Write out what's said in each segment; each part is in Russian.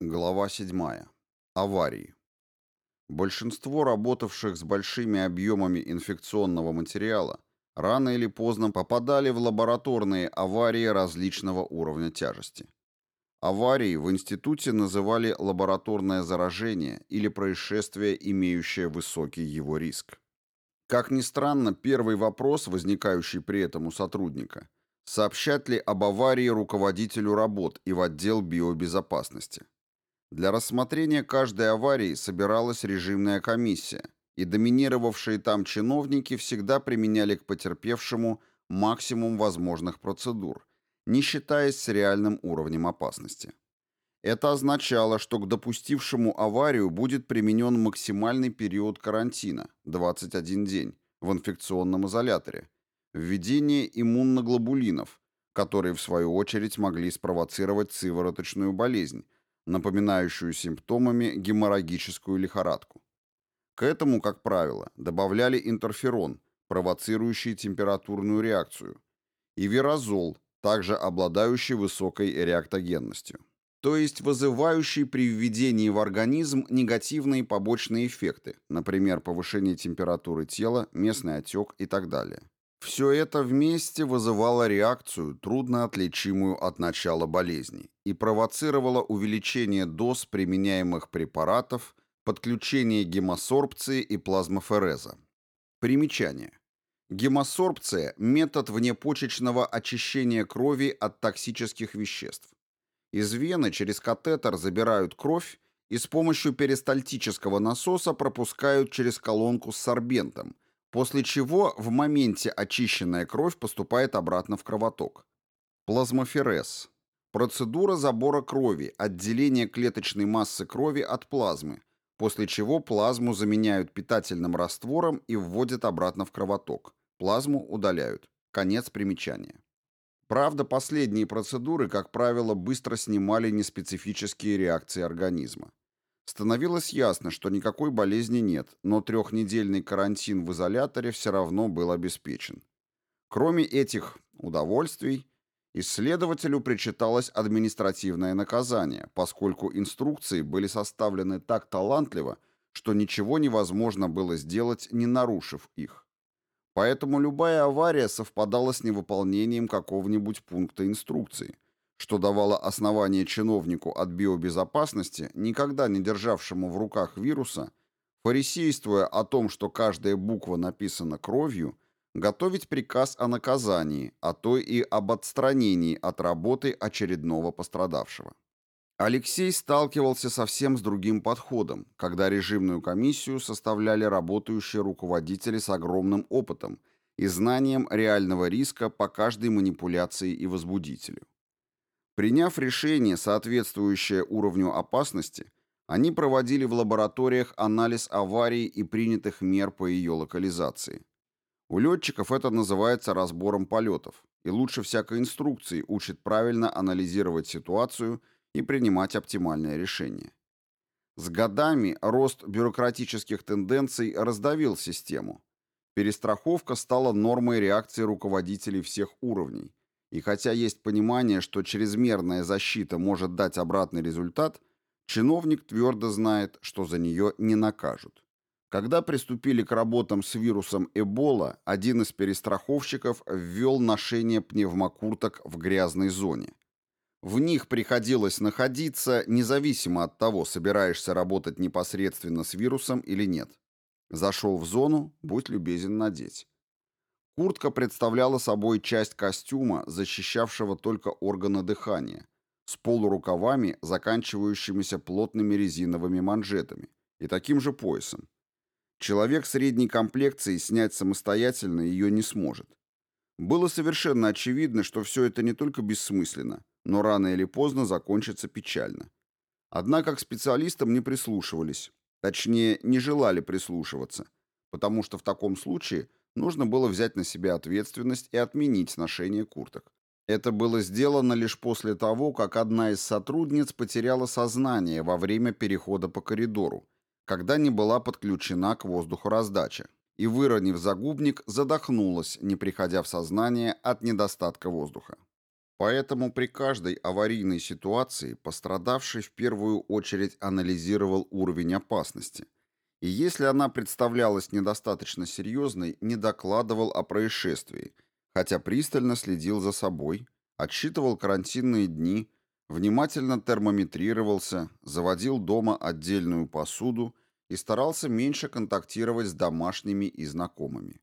Глава 7. Аварии. Большинство работавших с большими объемами инфекционного материала рано или поздно попадали в лабораторные аварии различного уровня тяжести. Аварии в институте называли лабораторное заражение или происшествие, имеющее высокий его риск. Как ни странно, первый вопрос, возникающий при этом у сотрудника, сообщат ли об аварии руководителю работ и в отдел биобезопасности. Для рассмотрения каждой аварии собиралась режимная комиссия, и доминировавшие там чиновники всегда применяли к потерпевшему максимум возможных процедур, не считаясь с реальным уровнем опасности. Это означало, что к допустившему аварию будет применен максимальный период карантина – 21 день, в инфекционном изоляторе, введение иммуноглобулинов, которые в свою очередь могли спровоцировать сывороточную болезнь, напоминающую симптомами геморрагическую лихорадку. К этому, как правило, добавляли интерферон, провоцирующий температурную реакцию, и вирозол, также обладающий высокой реактогенностью, то есть вызывающий при введении в организм негативные побочные эффекты, например, повышение температуры тела, местный отек и так далее. Все это вместе вызывало реакцию, трудно отличимую от начала болезни, и провоцировало увеличение доз применяемых препаратов, подключение гемосорбции и плазмофереза. Примечание. Гемосорбция – метод внепочечного очищения крови от токсических веществ. Из вены через катетер забирают кровь и с помощью перистальтического насоса пропускают через колонку с сорбентом – после чего в моменте очищенная кровь поступает обратно в кровоток. Плазмоферез. Процедура забора крови, отделения клеточной массы крови от плазмы, после чего плазму заменяют питательным раствором и вводят обратно в кровоток. Плазму удаляют. Конец примечания. Правда, последние процедуры, как правило, быстро снимали неспецифические реакции организма. Становилось ясно, что никакой болезни нет, но трехнедельный карантин в изоляторе все равно был обеспечен. Кроме этих удовольствий, исследователю причиталось административное наказание, поскольку инструкции были составлены так талантливо, что ничего невозможно было сделать, не нарушив их. Поэтому любая авария совпадала с невыполнением какого-нибудь пункта инструкции – что давало основание чиновнику от биобезопасности, никогда не державшему в руках вируса, фарисействуя о том, что каждая буква написана кровью, готовить приказ о наказании, а то и об отстранении от работы очередного пострадавшего. Алексей сталкивался совсем с другим подходом, когда режимную комиссию составляли работающие руководители с огромным опытом и знанием реального риска по каждой манипуляции и возбудителю. Приняв решение, соответствующее уровню опасности, они проводили в лабораториях анализ аварии и принятых мер по ее локализации. У летчиков это называется разбором полетов, и лучше всякой инструкции учит правильно анализировать ситуацию и принимать оптимальное решение. С годами рост бюрократических тенденций раздавил систему. Перестраховка стала нормой реакции руководителей всех уровней, и хотя есть понимание, что чрезмерная защита может дать обратный результат, чиновник твердо знает, что за нее не накажут. Когда приступили к работам с вирусом Эбола, один из перестраховщиков ввел ношение пневмокурток в грязной зоне. В них приходилось находиться, независимо от того, собираешься работать непосредственно с вирусом или нет. Зашел в зону, будь любезен надеть. Куртка представляла собой часть костюма, защищавшего только органы дыхания, с полурукавами, заканчивающимися плотными резиновыми манжетами, и таким же поясом. Человек средней комплекции снять самостоятельно ее не сможет. Было совершенно очевидно, что все это не только бессмысленно, но рано или поздно закончится печально. Однако к специалистам не прислушивались, точнее, не желали прислушиваться, потому что в таком случае нужно было взять на себя ответственность и отменить ношение курток. Это было сделано лишь после того, как одна из сотрудниц потеряла сознание во время перехода по коридору, когда не была подключена к воздухораздаче, и, выронив загубник, задохнулась, не приходя в сознание от недостатка воздуха. Поэтому при каждой аварийной ситуации пострадавший в первую очередь анализировал уровень опасности. И если она представлялась недостаточно серьезной, не докладывал о происшествии, хотя пристально следил за собой, отсчитывал карантинные дни, внимательно термометрировался, заводил дома отдельную посуду и старался меньше контактировать с домашними и знакомыми.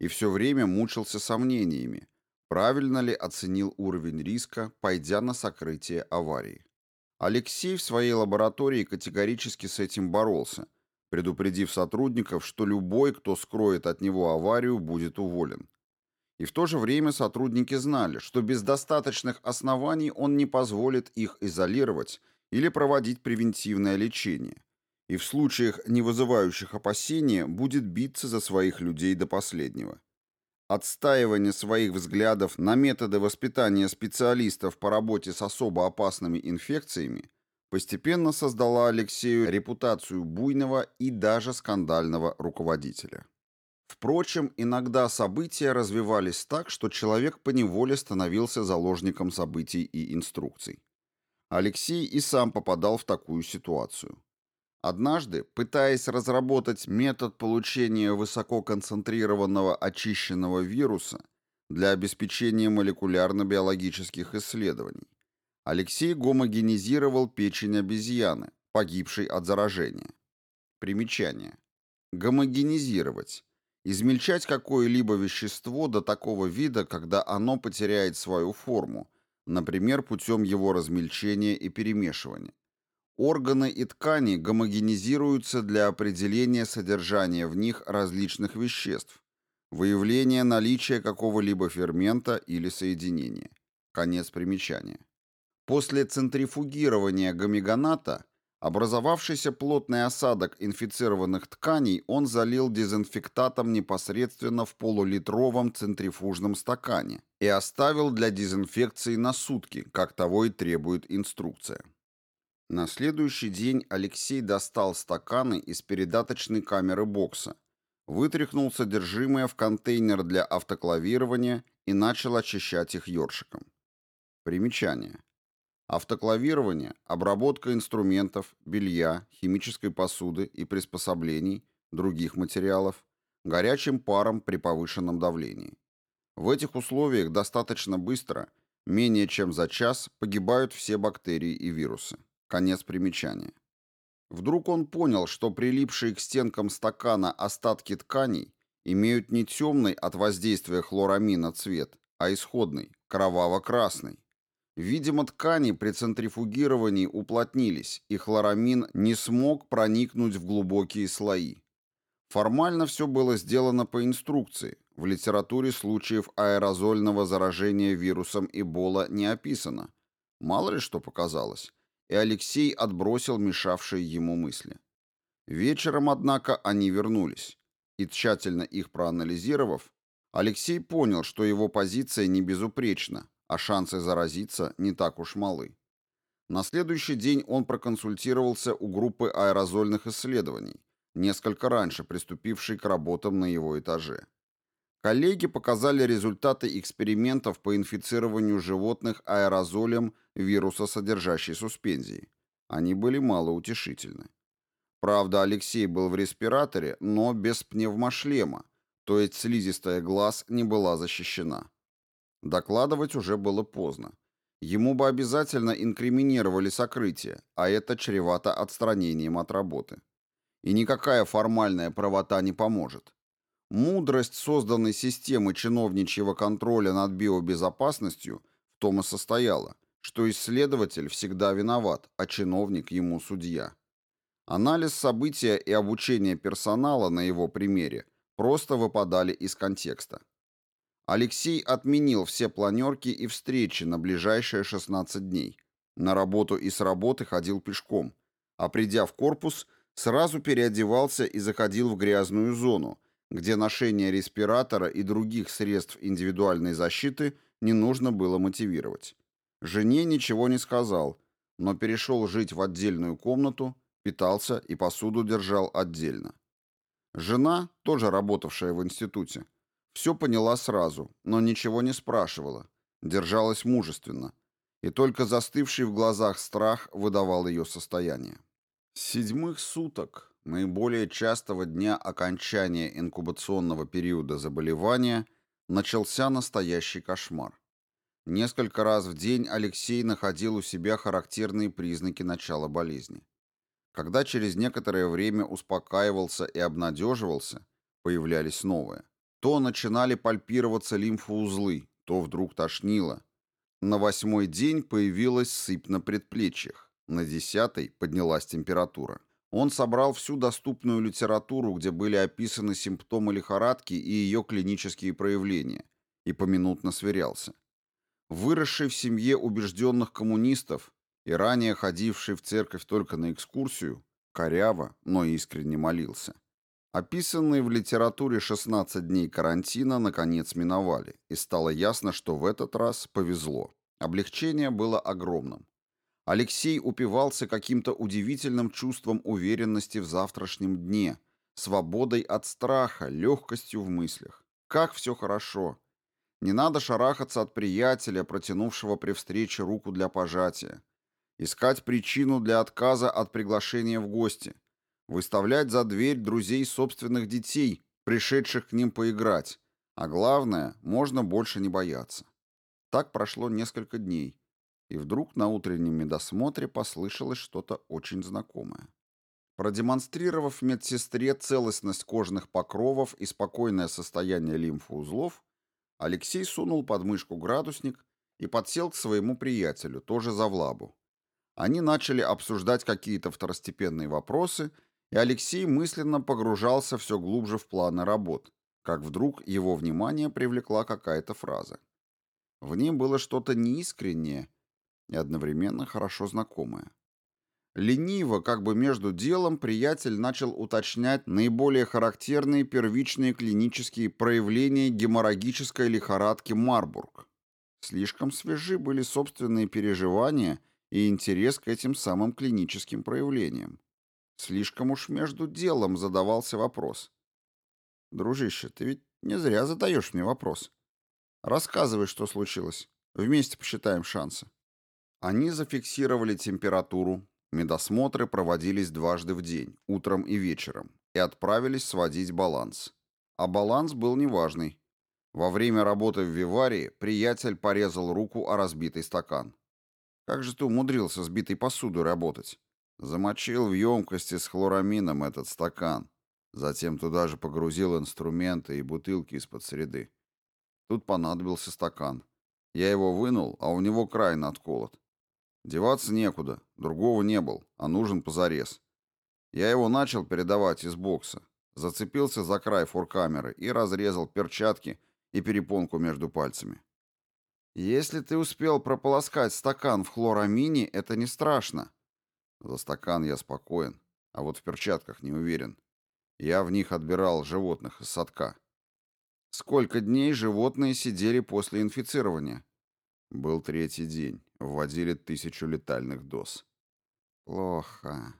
И все время мучился сомнениями, правильно ли оценил уровень риска, пойдя на сокрытие аварии. Алексей в своей лаборатории категорически с этим боролся, предупредив сотрудников, что любой, кто скроет от него аварию, будет уволен. И в то же время сотрудники знали, что без достаточных оснований он не позволит их изолировать или проводить превентивное лечение, и в случаях, не вызывающих опасения, будет биться за своих людей до последнего. Отстаивание своих взглядов на методы воспитания специалистов по работе с особо опасными инфекциями постепенно создала Алексею репутацию буйного и даже скандального руководителя. Впрочем, иногда события развивались так, что человек поневоле становился заложником событий и инструкций. Алексей и сам попадал в такую ситуацию. Однажды, пытаясь разработать метод получения высококонцентрированного очищенного вируса для обеспечения молекулярно-биологических исследований, Алексей гомогенизировал печень обезьяны, погибшей от заражения. Примечание. Гомогенизировать. Измельчать какое-либо вещество до такого вида, когда оно потеряет свою форму, например, путем его размельчения и перемешивания. Органы и ткани гомогенизируются для определения содержания в них различных веществ, выявления наличия какого-либо фермента или соединения. Конец примечания. После центрифугирования гомегоната образовавшийся плотный осадок инфицированных тканей он залил дезинфектатом непосредственно в полулитровом центрифужном стакане и оставил для дезинфекции на сутки, как того и требует инструкция. На следующий день Алексей достал стаканы из передаточной камеры бокса, вытряхнул содержимое в контейнер для автоклавирования и начал очищать их ёршиком. Примечание. Автоклавирование – обработка инструментов, белья, химической посуды и приспособлений, других материалов, горячим паром при повышенном давлении. В этих условиях достаточно быстро, менее чем за час, погибают все бактерии и вирусы. Конец примечания. Вдруг он понял, что прилипшие к стенкам стакана остатки тканей имеют не темный от воздействия хлорамина цвет, а исходный, кроваво-красный. Видимо, ткани при центрифугировании уплотнились, и хлорамин не смог проникнуть в глубокие слои. Формально все было сделано по инструкции. В литературе случаев аэрозольного заражения вирусом Эбола не описано. Мало ли что показалось и Алексей отбросил мешавшие ему мысли. Вечером, однако, они вернулись, и тщательно их проанализировав, Алексей понял, что его позиция не безупречна, а шансы заразиться не так уж малы. На следующий день он проконсультировался у группы аэрозольных исследований, несколько раньше приступившей к работам на его этаже. Коллеги показали результаты экспериментов по инфицированию животных аэрозолем вируса, содержащей суспензии. Они были малоутешительны. Правда, Алексей был в респираторе, но без пневмошлема, то есть слизистая глаз не была защищена. Докладывать уже было поздно. Ему бы обязательно инкриминировали сокрытие, а это чревато отстранением от работы. И никакая формальная правота не поможет. Мудрость созданной системы чиновничьего контроля над биобезопасностью в том и состояла, что исследователь всегда виноват, а чиновник ему судья. Анализ события и обучение персонала на его примере просто выпадали из контекста. Алексей отменил все планерки и встречи на ближайшие 16 дней. На работу и с работы ходил пешком, а придя в корпус, сразу переодевался и заходил в грязную зону, где ношение респиратора и других средств индивидуальной защиты не нужно было мотивировать. Жене ничего не сказал, но перешел жить в отдельную комнату, питался и посуду держал отдельно. Жена, тоже работавшая в институте, все поняла сразу, но ничего не спрашивала. держалась мужественно, и только застывший в глазах страх выдавал ее состояние. С седьмых суток, наиболее частого дня окончания инкубационного периода заболевания, начался настоящий кошмар. Несколько раз в день Алексей находил у себя характерные признаки начала болезни. Когда через некоторое время успокаивался и обнадеживался, появлялись новые. То начинали пальпироваться лимфоузлы, то вдруг тошнило. На восьмой день появилась сыпь на предплечьях. На десятый поднялась температура. Он собрал всю доступную литературу, где были описаны симптомы лихорадки и ее клинические проявления, и поминутно сверялся. Выросший в семье убежденных коммунистов и ранее ходивший в церковь только на экскурсию, коряво, но искренне молился. Описанные в литературе 16 дней карантина наконец миновали, и стало ясно, что в этот раз повезло. Облегчение было огромным. Алексей упивался каким-то удивительным чувством уверенности в завтрашнем дне, свободой от страха, легкостью в мыслях. Как все хорошо. Не надо шарахаться от приятеля, протянувшего при встрече руку для пожатия. Искать причину для отказа от приглашения в гости – выставлять за дверь друзей собственных детей, пришедших к ним поиграть, а главное, можно больше не бояться. Так прошло несколько дней, и вдруг на утреннем медосмотре послышалось что-то очень знакомое. Продемонстрировав медсестре целостность кожных покровов и спокойное состояние лимфоузлов, Алексей сунул под мышку градусник и подсел к своему приятелю, тоже за влабу. Они начали обсуждать какие-то второстепенные вопросы – и Алексей мысленно погружался все глубже в планы работ, как вдруг его внимание привлекла какая-то фраза. В ней было что-то неискреннее и одновременно хорошо знакомое. Лениво, как бы между делом, приятель начал уточнять наиболее характерные первичные клинические проявления геморрагической лихорадки Марбург. Слишком свежи были собственные переживания и интерес к этим самым клиническим проявлениям. Слишком уж между делом задавался вопрос. «Дружище, ты ведь не зря задаешь мне вопрос. Рассказывай, что случилось. Вместе посчитаем шансы». Они зафиксировали температуру, медосмотры проводились дважды в день, утром и вечером, и отправились сводить баланс. А баланс был неважный. Во время работы в виварии приятель порезал руку о разбитый стакан. «Как же ты умудрился с битой посудой работать?» Замочил в емкости с хлорамином этот стакан. Затем туда же погрузил инструменты и бутылки из-под среды. Тут понадобился стакан. Я его вынул, а у него край надколот. Деваться некуда, другого не был, а нужен позарез. Я его начал передавать из бокса. Зацепился за край форкамеры и разрезал перчатки и перепонку между пальцами. Если ты успел прополоскать стакан в хлорамине, это не страшно. За стакан я спокоен, а вот в перчатках не уверен. Я в них отбирал животных из садка. Сколько дней животные сидели после инфицирования? Был третий день. Вводили тысячу летальных доз. Плохо.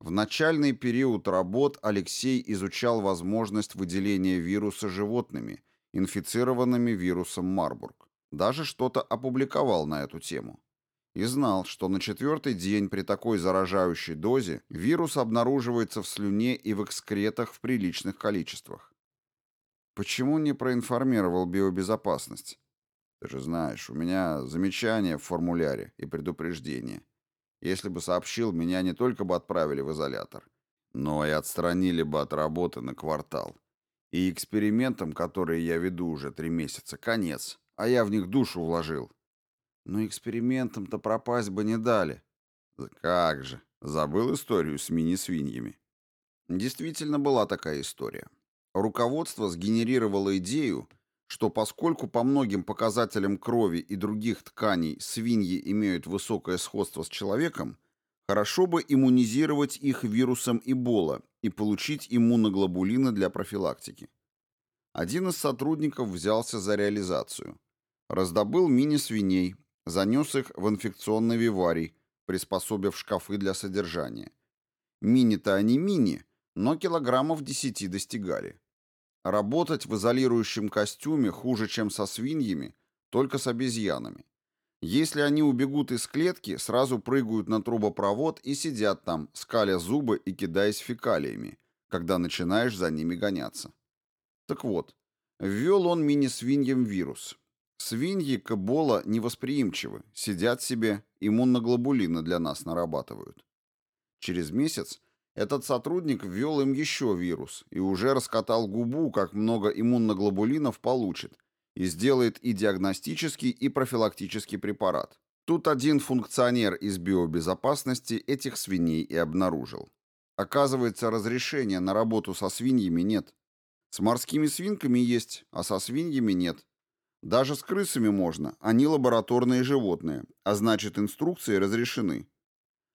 В начальный период работ Алексей изучал возможность выделения вируса животными, инфицированными вирусом Марбург. Даже что-то опубликовал на эту тему и знал, что на четвертый день при такой заражающей дозе вирус обнаруживается в слюне и в экскретах в приличных количествах. Почему не проинформировал биобезопасность? Ты же знаешь, у меня замечания в формуляре и предупреждение. Если бы сообщил, меня не только бы отправили в изолятор, но и отстранили бы от работы на квартал. И экспериментам, которые я веду уже три месяца, конец, а я в них душу вложил. Но экспериментам-то пропасть бы не дали. Как же, забыл историю с мини-свиньями. Действительно была такая история. Руководство сгенерировало идею, что поскольку по многим показателям крови и других тканей свиньи имеют высокое сходство с человеком, хорошо бы иммунизировать их вирусом Эбола и получить иммуноглобулины для профилактики. Один из сотрудников взялся за реализацию. Раздобыл мини-свиней, Занес их в инфекционный виварий, приспособив шкафы для содержания. Мини-то они мини, но килограммов 10 достигали. Работать в изолирующем костюме хуже, чем со свиньями, только с обезьянами. Если они убегут из клетки, сразу прыгают на трубопровод и сидят там, скаля зубы и кидаясь фекалиями, когда начинаешь за ними гоняться. Так вот, ввел он мини-свиньям вирус. Свиньи к невосприимчивы, сидят себе, иммуноглобулины для нас нарабатывают. Через месяц этот сотрудник ввел им еще вирус и уже раскатал губу, как много иммуноглобулинов получит, и сделает и диагностический, и профилактический препарат. Тут один функционер из биобезопасности этих свиней и обнаружил. Оказывается, разрешения на работу со свиньями нет. С морскими свинками есть, а со свиньями нет. Даже с крысами можно, они лабораторные животные, а значит инструкции разрешены.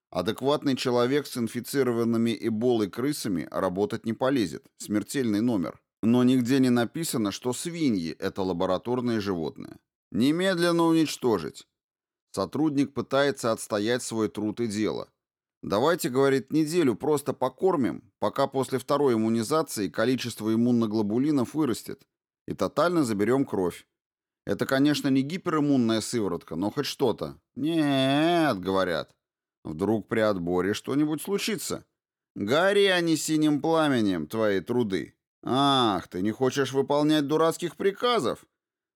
Адекватный человек с инфицированными эболой крысами работать не полезет, смертельный номер. Но нигде не написано, что свиньи – это лабораторные животные. Немедленно уничтожить. Сотрудник пытается отстоять свой труд и дело. Давайте, говорит, неделю просто покормим, пока после второй иммунизации количество иммуноглобулинов вырастет, и тотально заберем кровь. Это, конечно, не гипериммунная сыворотка, но хоть что-то. Нет, говорят. Вдруг при отборе что-нибудь случится. Гори они синим пламенем, твои труды. Ах, ты не хочешь выполнять дурацких приказов?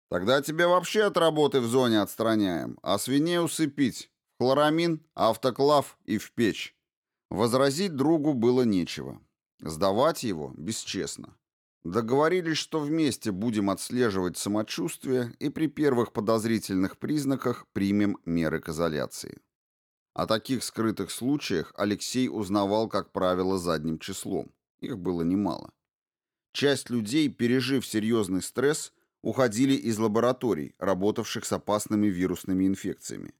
Тогда тебя вообще от работы в зоне отстраняем, а свиней усыпить. Хлорамин, автоклав и в печь. Возразить другу было нечего. Сдавать его бесчестно. Договорились, что вместе будем отслеживать самочувствие и при первых подозрительных признаках примем меры к изоляции. О таких скрытых случаях Алексей узнавал, как правило, задним числом. Их было немало. Часть людей, пережив серьезный стресс, уходили из лабораторий, работавших с опасными вирусными инфекциями.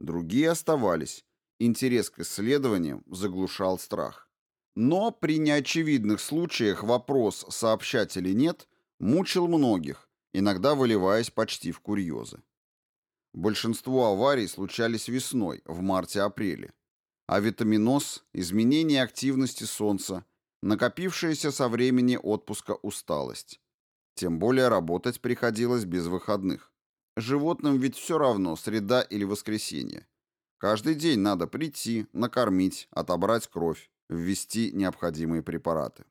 Другие оставались. Интерес к исследованиям заглушал страх. Но при неочевидных случаях вопрос, сообщать или нет, мучил многих, иногда выливаясь почти в курьезы. Большинство аварий случались весной, в марте-апреле. А витаминоз, изменение активности солнца, накопившаяся со времени отпуска усталость. Тем более работать приходилось без выходных. Животным ведь все равно, среда или воскресенье. Каждый день надо прийти, накормить, отобрать кровь ввести необходимые препараты.